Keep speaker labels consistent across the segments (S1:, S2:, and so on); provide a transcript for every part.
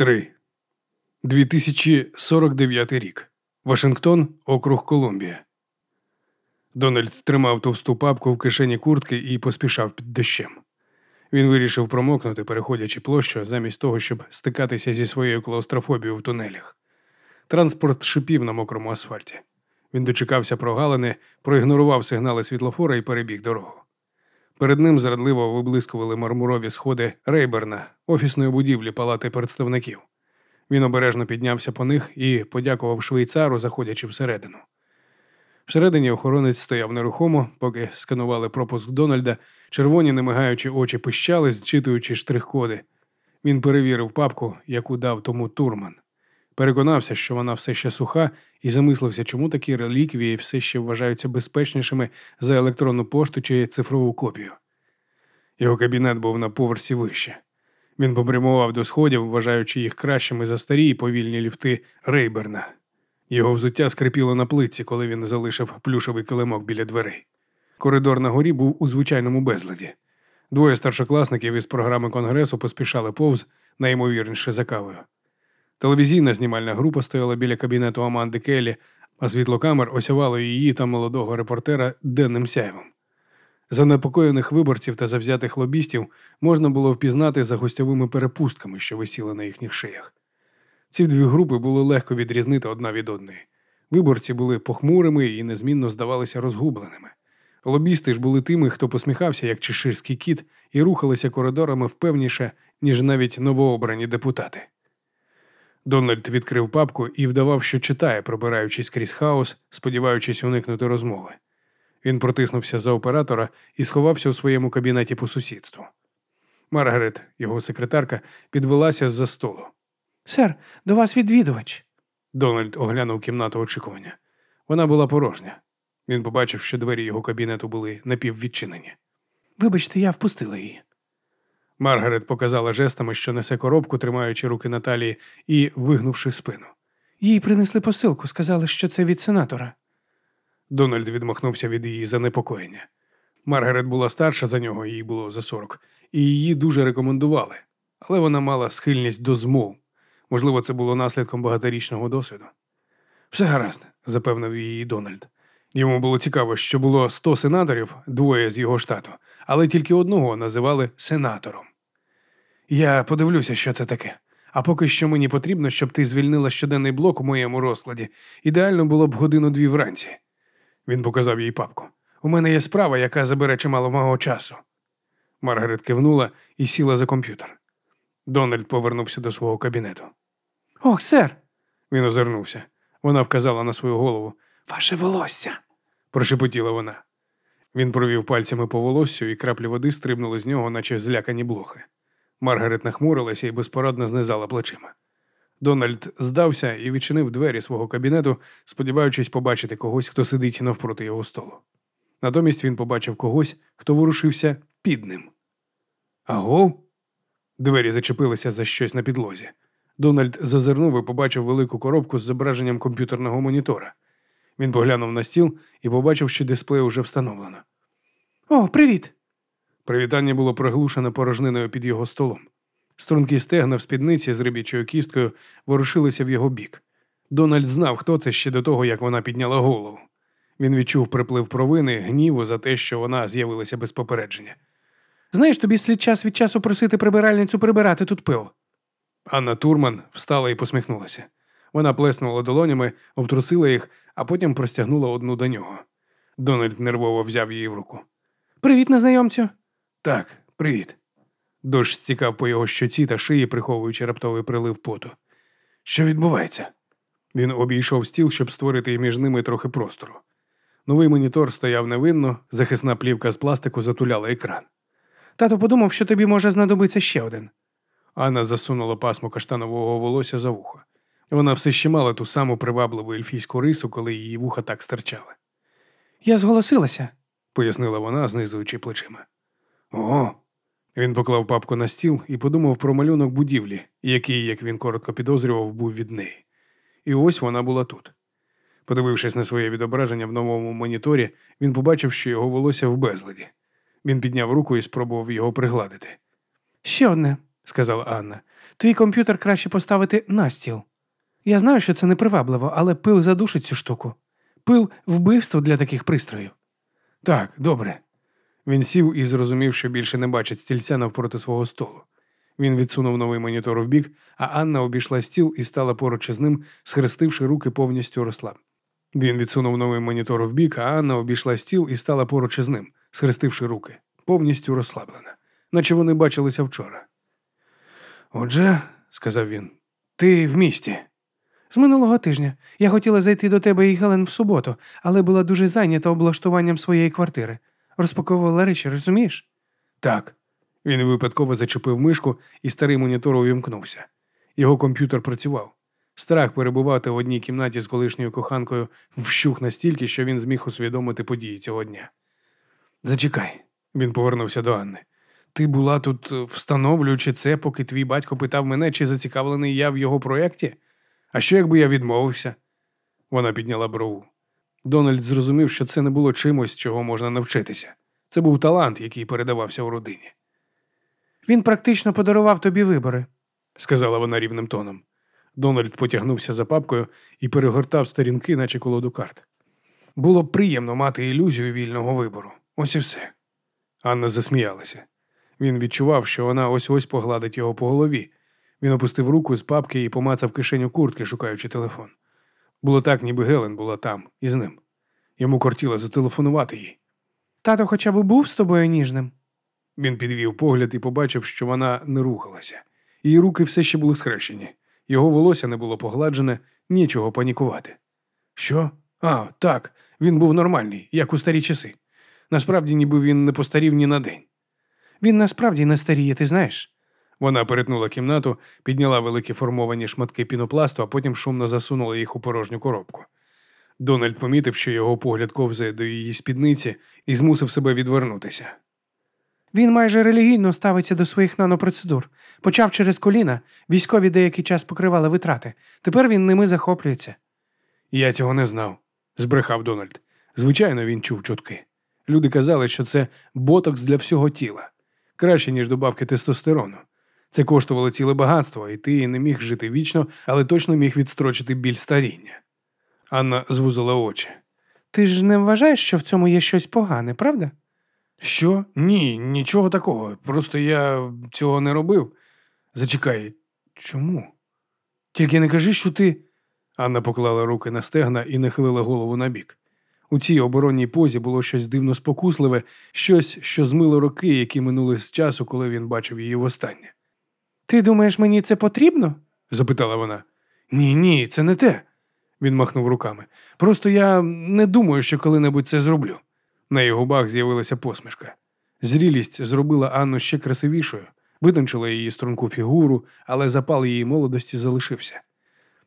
S1: 3. 2049 рік. Вашингтон, округ Колумбія. Дональд тримав товсту папку в кишені куртки і поспішав під дощем. Він вирішив промокнути, переходячи площу, замість того, щоб стикатися зі своєю клаустрофобією в тунелях. Транспорт шипів на мокрому асфальті. Він дочекався прогалини, проігнорував сигнали світлофора і перебіг дорогу. Перед ним зрадливо виблискували мармурові сходи Рейберна, офісної будівлі палати представників. Він обережно піднявся по них і подякував швейцару, заходячи всередину. Всередині охоронець стояв нерухомо, поки сканували пропуск Дональда, червоні, не мигаючи очі пищали, зчитуючи штрих-коди. Він перевірив папку, яку дав тому турман. Переконався, що вона все ще суха, і замислився, чому такі реліквії все ще вважаються безпечнішими за електронну пошту чи цифрову копію. Його кабінет був на поверсі вище. Він попрямував до сходів, вважаючи їх кращими за старі і повільні ліфти Рейберна. Його взуття скрипіло на плитці, коли він залишив плюшовий килимок біля дверей. Коридор на горі був у звичайному безладі. Двоє старшокласників із програми конгресу поспішали повз, найімовірніше за кавою. Телевізійна знімальна група стояла біля кабінету Аманди Келлі, а світлокамер осявало її та молодого репортера денним сяйвом. Занепокоєних виборців та завзятих лобістів можна було впізнати за гостьовими перепустками, що висіли на їхніх шиях. Ці дві групи було легко відрізнити одна від одної. Виборці були похмурими і незмінно здавалися розгубленими. Лобісти ж були тими, хто посміхався, як чеширський кіт, і рухалися коридорами впевніше, ніж навіть новообрані депутати. Дональд відкрив папку і вдавав, що читає, пробираючись крізь хаос, сподіваючись уникнути розмови. Він протиснувся за оператора і сховався у своєму кабінеті по сусідству. Маргарет, його секретарка, підвелася з за столу.
S2: Сер, до вас відвідувач.
S1: Дональд оглянув кімнату очікування. Вона була порожня. Він побачив, що двері його кабінету були напіввідчинені.
S2: Вибачте, я впустила її.
S1: Маргарет показала жестами, що несе коробку, тримаючи руки Наталії і вигнувши спину.
S2: Їй принесли посилку, сказали, що це від сенатора.
S1: Дональд відмахнувся від її занепокоєння. Маргарет була старша за нього, їй було за сорок, і її дуже рекомендували, але вона мала схильність до змов. Можливо, це було наслідком багаторічного досвіду. Все гаразд, запевнив її Дональд. Йому було цікаво, що було сто сенаторів, двоє з його штату, але тільки одного називали сенатором. Я подивлюся, що це таке. А поки що мені потрібно, щоб ти звільнила щоденний блок у моєму розкладі. Ідеально було б годину-дві вранці. Він показав їй папку. У мене є справа, яка забере чимало мого часу. Маргарет кивнула і сіла за комп'ютер. Дональд повернувся до свого кабінету.
S2: Ох, сер.
S1: Він озирнувся. Вона вказала на свою голову.
S2: Ваше волосся.
S1: прошепотіла вона. Він провів пальцями по волоссю, і краплі води стрибнули з нього, наче злякані блохи. Маргарет нахмурилася і безпорадно знизала плечима. Дональд здався і відчинив двері свого кабінету, сподіваючись побачити когось, хто сидить навпроти його столу. Натомість він побачив когось, хто ворушився під ним. Агов? Двері зачепилися за щось на підлозі. Дональд зазирнув і побачив велику коробку з зображенням комп'ютерного монітора. Він поглянув на стіл і побачив, що дисплей уже встановлено.
S2: О, привіт!
S1: Привітання було приглушене порожниною під його столом. Стрункі стегна в спідниці з рибічою кісткою ворушилися в його бік. Дональд знав, хто це ще до того, як вона підняла голову. Він відчув приплив провини, гніву за те, що вона з'явилася без попередження.
S2: Знаєш, тобі слід час від часу просити прибиральницю прибирати тут пил.
S1: Анна Турман встала і посміхнулася. Вона плеснула долонями, обтрусила їх, а потім простягнула одну до нього. Дональд нервово взяв її в руку.
S2: Привіт, незнайомцю.
S1: Так, привіт. Дощ стікав по його щоці та шиї, приховуючи раптовий прилив поту. Що відбувається? Він обійшов стіл, щоб створити між ними трохи простору. Новий монітор стояв невинно, захисна плівка з пластику затуляла екран.
S2: Тато подумав, що тобі може знадобитися ще один.
S1: Анна засунула пасмо каштанового волосся за вухо. Вона все ще мала ту саму привабливу ельфійську рису, коли її вуха так стирчали.
S2: Я зголосилася,
S1: пояснила вона, знизуючи плечима. Ого. Він поклав папку на стіл і подумав про малюнок будівлі, який, як він коротко підозрював, був від неї. І ось вона була тут. Подивившись на своє відображення в новому моніторі, він побачив, що його волосся в безладі. Він підняв руку і спробував його пригладити.
S2: Ще одне,
S1: сказала Анна.
S2: Твій комп'ютер краще поставити на стіл. Я знаю, що це непривабливо, але пил задушить цю штуку. Пил вбивство для таких пристроїв.
S1: Так, добре. Він сів і зрозумів, що більше не бачить стільця навпроти свого столу. Він відсунув новий монітор вбік, а Анна обійшла стіл і стала поруч із ним, схрестивши руки повністю розслаб. Він відсунув новий монітор вбік, а Анна обійшла стіл і стала поруч із ним, схрестивши руки, повністю розслаблена, наче вони бачилися вчора. Отже, сказав він, ти в місті.
S2: З минулого тижня я хотіла зайти до тебе і Гелен в суботу, але була дуже зайнята облаштуванням своєї квартири. Розпаковувала речі, розумієш?
S1: Так. Він випадково зачепив мишку, і старий монітор увімкнувся. Його комп'ютер працював. Страх перебувати в одній кімнаті з колишньою коханкою вщух настільки, що він зміг усвідомити події цього дня. Зачекай, він повернувся до Анни. Ти була тут, е, встановлюючи це, поки твій батько питав мене, чи зацікавлений я в його проєкті? А що, якби я відмовився? Вона підняла брову. Дональд зрозумів, що це не було чимось, чого можна навчитися. Це був талант, який передавався у родині.
S2: Він практично подарував тобі вибори,
S1: сказала вона рівним тоном. Дональд потягнувся за папкою і перегортав сторінки, наче колоду карт. Було б приємно мати ілюзію вільного вибору. Ось і все. Анна засміялася. Він відчував, що вона ось ось погладить його по голові. Він опустив руку з папки і помацав кишеню куртки, шукаючи телефон. Було так, ніби Гелен була там, із ним. Йому кортіло зателефонувати їй.
S2: Тато хоча б був з тобою ніжним.
S1: Він підвів погляд і побачив, що вона не рухалася. Її руки все ще були схрещені. Його волосся не було погладжене, нічого панікувати. Що? А, так, він був нормальний, як у старі часи. Насправді, ніби він не постарів ні на день.
S2: Він насправді не старіє, ти знаєш.
S1: Вона перетнула кімнату, підняла великі формовані шматки пінопласту, а потім шумно засунула їх у порожню коробку. Дональд помітив, що його погляд ковзає до її спідниці і змусив себе відвернутися.
S2: Він майже релігійно ставиться до своїх нанопроцедур. Почав через коліна, військові деякий час покривали витрати. Тепер він ними захоплюється.
S1: Я цього не знав, збрехав Дональд. Звичайно, він чув чутки. Люди казали, що це ботокс для всього тіла, краще, ніж добавки тестостерону. Це коштувало ціле багатство, і ти не міг жити вічно, але точно міг відстрочити біль старіння. Анна звузила очі.
S2: Ти ж не вважаєш, що в цьому є щось погане, правда?
S1: Що? Ні, нічого такого. Просто я цього не робив. Зачекай, чому? Тільки не кажи, що ти. Анна поклала руки на стегна і нахилила голову набік. У цій оборонній позі було щось дивно спокусливе, щось, що змило роки, які минули з часу, коли він бачив її востаннє.
S2: Ти думаєш, мені це потрібно?
S1: запитала вона. Ні, ні, це не те. Він махнув руками. Просто я не думаю, що коли-небудь це зроблю. На її губах з'явилася посмішка. Зрілість зробила Анну ще красивішою, витончила її струнку фігуру, але запал її молодості залишився.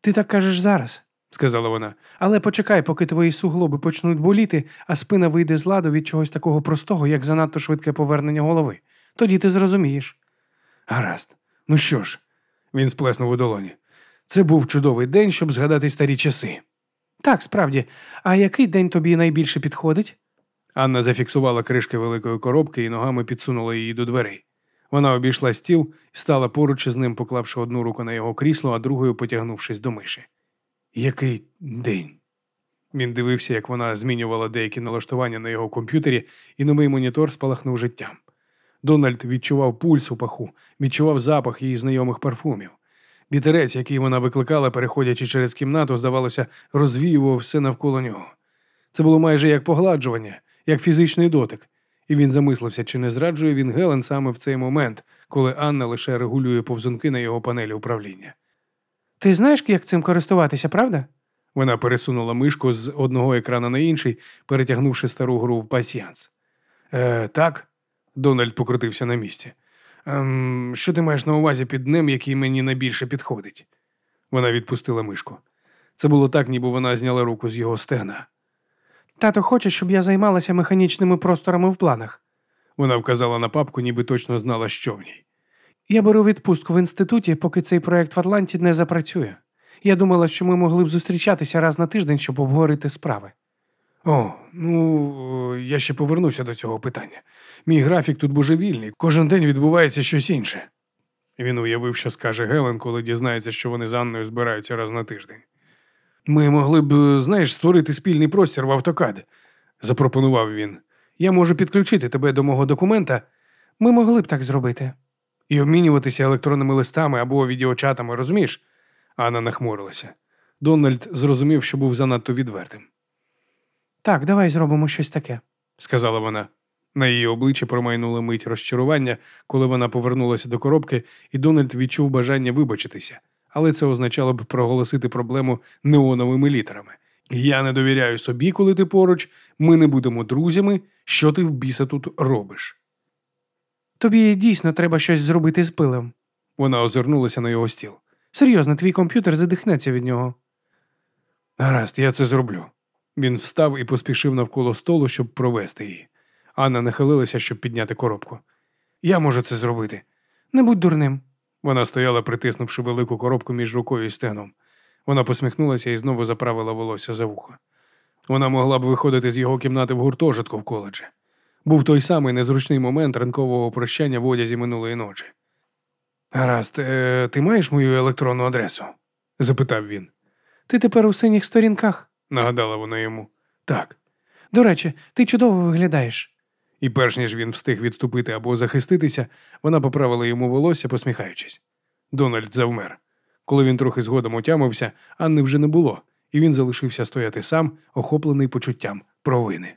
S2: Ти так кажеш зараз,
S1: сказала вона.
S2: Але почекай, поки твої суглоби почнуть боліти, а спина вийде з ладу від чогось такого простого, як занадто швидке повернення голови. Тоді ти зрозумієш.
S1: Гаразд. Ну що ж, він сплеснув у долоні. Це був чудовий день, щоб згадати старі часи.
S2: Так, справді. А який день тобі найбільше підходить?
S1: Анна зафіксувала кришки великої коробки і ногами підсунула її до дверей. Вона обійшла стіл і стала поруч із ним, поклавши одну руку на його крісло, а другою потягнувшись до миші. Який день? Він дивився, як вона змінювала деякі налаштування на його комп'ютері, і новий монітор спалахнув життям. Дональд відчував пульс у паху, відчував запах її знайомих парфумів. Вітерець, який вона викликала, переходячи через кімнату, здавалося, розвіював все навколо нього. Це було майже як погладжування, як фізичний дотик, і він замислився, чи не зраджує він Гелен саме в цей момент, коли Анна лише регулює повзунки на його панелі управління.
S2: Ти знаєш, як цим користуватися, правда?
S1: Вона пересунула мишку з одного екрана на інший, перетягнувши стару гру в пасіянс. Е, Так, Дональд покрутився на місці. Ем, Що ти маєш на увазі під днем, який мені найбільше підходить? Вона відпустила мишку. Це було так, ніби вона зняла руку з його стегна.
S2: Тато хоче, щоб я займалася механічними просторами в планах.
S1: Вона вказала на папку, ніби точно знала, що в ній.
S2: Я беру відпустку в інституті, поки цей проект в Атланті не запрацює. Я думала, що ми могли б зустрічатися раз на тиждень, щоб обговорити справи.
S1: О, ну я ще повернуся до цього питання. Мій графік тут божевільний, кожен день відбувається щось інше. Він уявив, що скаже Гелен, коли дізнається, що вони з Анною збираються раз на тиждень. Ми могли б, знаєш, створити спільний простір в автокад, запропонував він. Я можу підключити тебе до мого документа
S2: Ми могли б так зробити.
S1: і обмінюватися електронними листами або відеочатами, розумієш? Анна нахмурилася. Дональд зрозумів, що був занадто відвертим.
S2: Так, давай зробимо щось таке.
S1: Сказала вона. На її обличчі промайнула мить розчарування, коли вона повернулася до коробки, і Дональд відчув бажання вибачитися, але це означало б проголосити проблему неоновими літерами. Я не довіряю собі, коли ти поруч, ми не будемо друзями. Що ти в біса тут робиш?
S2: Тобі дійсно треба щось зробити з пилем.
S1: Вона озирнулася на його стіл.
S2: Серйозно, твій комп'ютер задихнеться від нього.
S1: Гаразд, я це зроблю. Він встав і поспішив навколо столу, щоб провести її. Анна нахилилася, щоб підняти коробку. Я можу це зробити.
S2: Не будь дурним.
S1: Вона стояла, притиснувши велику коробку між рукою і стегном. Вона посміхнулася і знову заправила волосся за вухо. Вона могла б виходити з його кімнати в гуртожитку в коледжі. Був той самий незручний момент ранкового прощання в одязі минулої ночі. Гаразд, е, ти маєш мою електронну адресу? запитав він.
S2: Ти тепер у синіх сторінках.
S1: Нагадала вона йому. Так.
S2: До речі, ти чудово виглядаєш.
S1: І перш ніж він встиг відступити або захиститися, вона поправила йому волосся, посміхаючись. Дональд завмер. Коли він трохи згодом отямився, Анни вже не було, і він залишився стояти сам, охоплений почуттям провини.